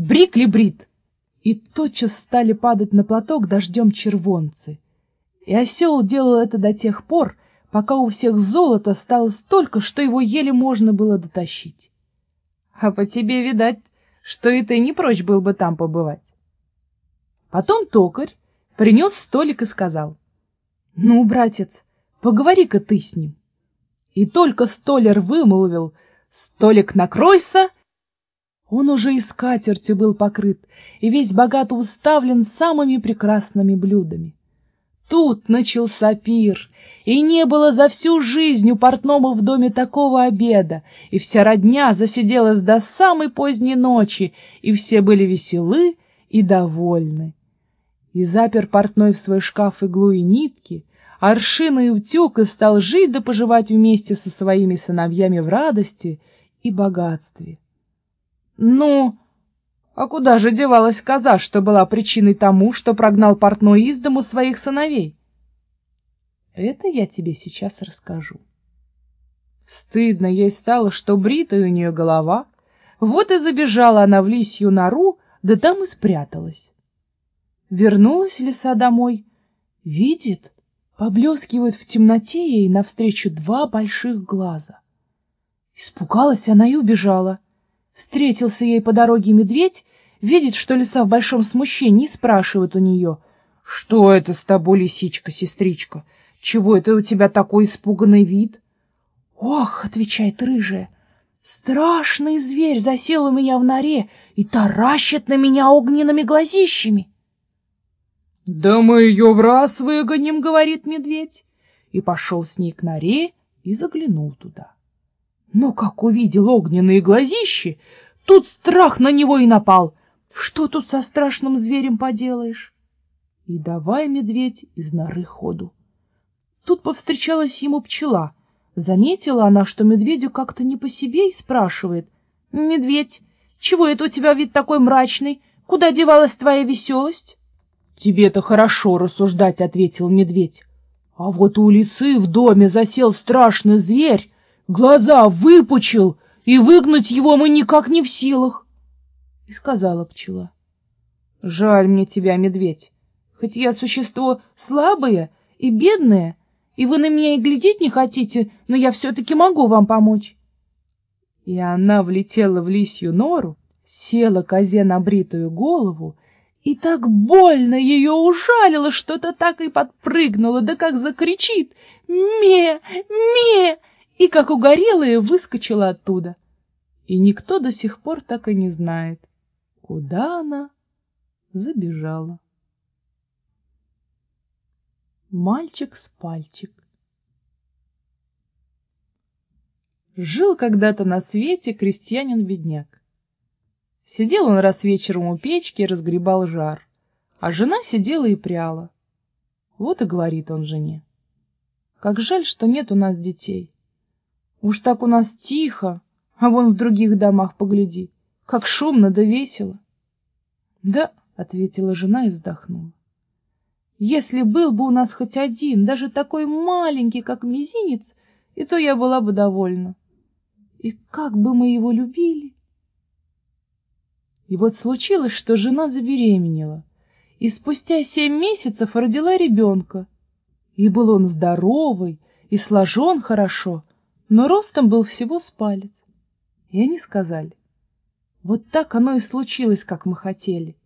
брик ли брит? И тотчас стали падать на платок дождем червонцы. И осел делал это до тех пор, пока у всех золота стало столько, что его еле можно было дотащить. А по тебе, видать, что и ты не прочь был бы там побывать. Потом токарь принес столик и сказал, «Ну, братец, поговори-ка ты с ним». И только столяр вымолвил «Столик накройся!» Он уже и скатертью был покрыт, и весь богато уставлен самыми прекрасными блюдами. Тут начался пир, и не было за всю жизнь у портного в доме такого обеда, и вся родня засиделась до самой поздней ночи, и все были веселы и довольны. И запер портной в свой шкаф иглу и нитки, аршины и утюг, и стал жить да поживать вместе со своими сыновьями в радости и богатстве. Ну, а куда же девалась коза, что была причиной тому, что прогнал портной из дому своих сыновей? Это я тебе сейчас расскажу. Стыдно ей стало, что бритая у нее голова. Вот и забежала она в лисью нору, да там и спряталась. Вернулась лиса домой. Видит, поблескивают в темноте ей навстречу два больших глаза. Испугалась она и убежала. Встретился ей по дороге медведь, видит, что лиса в большом смущении, и спрашивает у нее, «Что это с тобой, лисичка, сестричка? Чего это у тебя такой испуганный вид?» «Ох!» — отвечает рыжая, «страшный зверь засел у меня в норе и таращит на меня огненными глазищами». «Да мы ее в раз выгоним», — говорит медведь, и пошел с ней к норе и заглянул туда. Но как увидел огненные глазищи, тут страх на него и напал. Что тут со страшным зверем поделаешь? И давай, медведь, из норы ходу. Тут повстречалась ему пчела. Заметила она, что медведю как-то не по себе и спрашивает. — Медведь, чего это у тебя вид такой мрачный? Куда девалась твоя веселость? — Тебе-то хорошо рассуждать, — ответил медведь. — А вот у лисы в доме засел страшный зверь, глаза выпучил, и выгнать его мы никак не в силах. И сказала пчела. — Жаль мне тебя, медведь, хоть я существо слабое и бедное, и вы на меня и глядеть не хотите, но я все-таки могу вам помочь. И она влетела в лисью нору, села козе на бритую голову, и так больно ее ужалило, что-то так и подпрыгнула, да как закричит «Ме! Ме!» И, как угорелая, выскочила оттуда. И никто до сих пор так и не знает, куда она забежала. Мальчик с пальчик Жил когда-то на свете крестьянин-бедняк. Сидел он раз вечером у печки и разгребал жар, а жена сидела и пряла. Вот и говорит он жене. Как жаль, что нет у нас детей. Уж так у нас тихо, а вон в других домах погляди, как шумно да весело. — Да, — ответила жена и вздохнула. — Если был бы у нас хоть один, даже такой маленький, как мизинец, и то я была бы довольна. И как бы мы его любили! И вот случилось, что жена забеременела, и спустя семь месяцев родила ребенка. И был он здоровый, и сложен хорошо, но ростом был всего с палец. И они сказали, вот так оно и случилось, как мы хотели.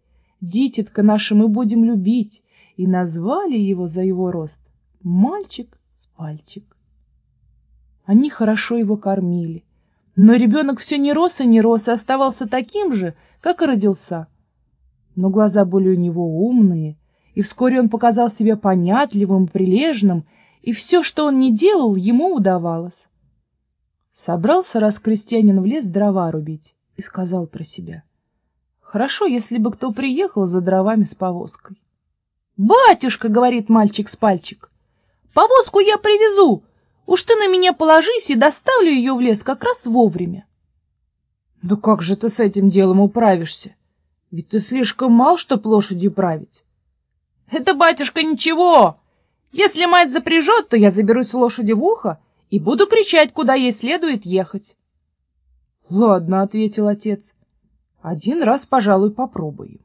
Дитятка наше мы будем любить, и назвали его за его рост мальчик с пальчик. Они хорошо его кормили, но ребенок все не рос и не рос, и оставался таким же, как и родился. Но глаза были у него умные, и вскоре он показал себя понятливым, прилежным, и все, что он не делал, ему удавалось. Собрался раз крестьянин в лес дрова рубить и сказал про себя. Хорошо, если бы кто приехал за дровами с повозкой. «Батюшка!» — говорит мальчик с пальчик. «Повозку я привезу! Уж ты на меня положись и доставлю ее в лес как раз вовремя». «Да как же ты с этим делом управишься? Ведь ты слишком мал, чтоб лошадью править». «Это, батюшка, ничего! Если мать запряжет, то я заберусь лошади в ухо и буду кричать, куда ей следует ехать. — Ладно, — ответил отец. — Один раз, пожалуй, попробую.